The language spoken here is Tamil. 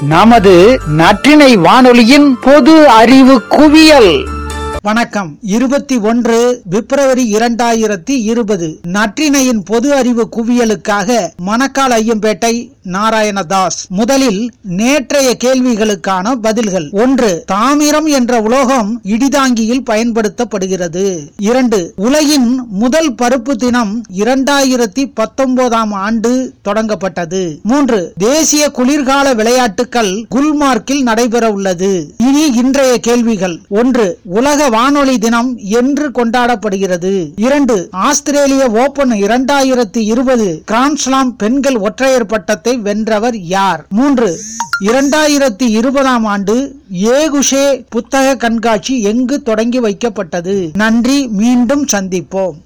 நமது நற்றினை வானொலியின் பொது அறிவு குவியல். வணக்கம். இருபத்தி ஒன்று பிப்ரவரி இரண்டாயிரத்தி இருபது. நற்றினையின் பொது அறிவு குவியலுக்காக மணக்கால் ஐயம்பேட்டை நாராயணதாஸ். முதலில் நேற்றைய கேள்விகளுக்கான பதில்கள். ஒன்று தாமிரம் என்ற உலோகம் இடிதாங்கியில் பயன்படுத்தப்படுகிறது. இரண்டு உலகின் முதல் பருப்பு தினம் இரண்டாயிரத்தி பத்தொன்பதாம் ஆண்டு தொடங்கப்பட்டது. மூன்று தேசிய குளிர்கால விளையாட்டுகள் குல்மார்க்கில் நடைபெற உள்ளது இனி இன்றைய கேள்விகள். ஒன்று உலக வானொலி தினம் என்று கொண்டாடப்படுகிறது. இரண்டு ஆஸ்திரேலிய ஓபன் இரண்டாயிரத்தி இருபது கிராண்ட்ஸ்லாம் பெண்கள் ஒற்றையர் பட்டத்தை வென்றவர் யார்? மூன்று இரண்டாயிரத்தி இருபதாம் ஆண்டு ஏகுஷே புத்தக கண்காட்சி எங்கு தொடங்கி வைக்கப்பட்டது? நன்றி மீண்டும் சந்திப்போம்.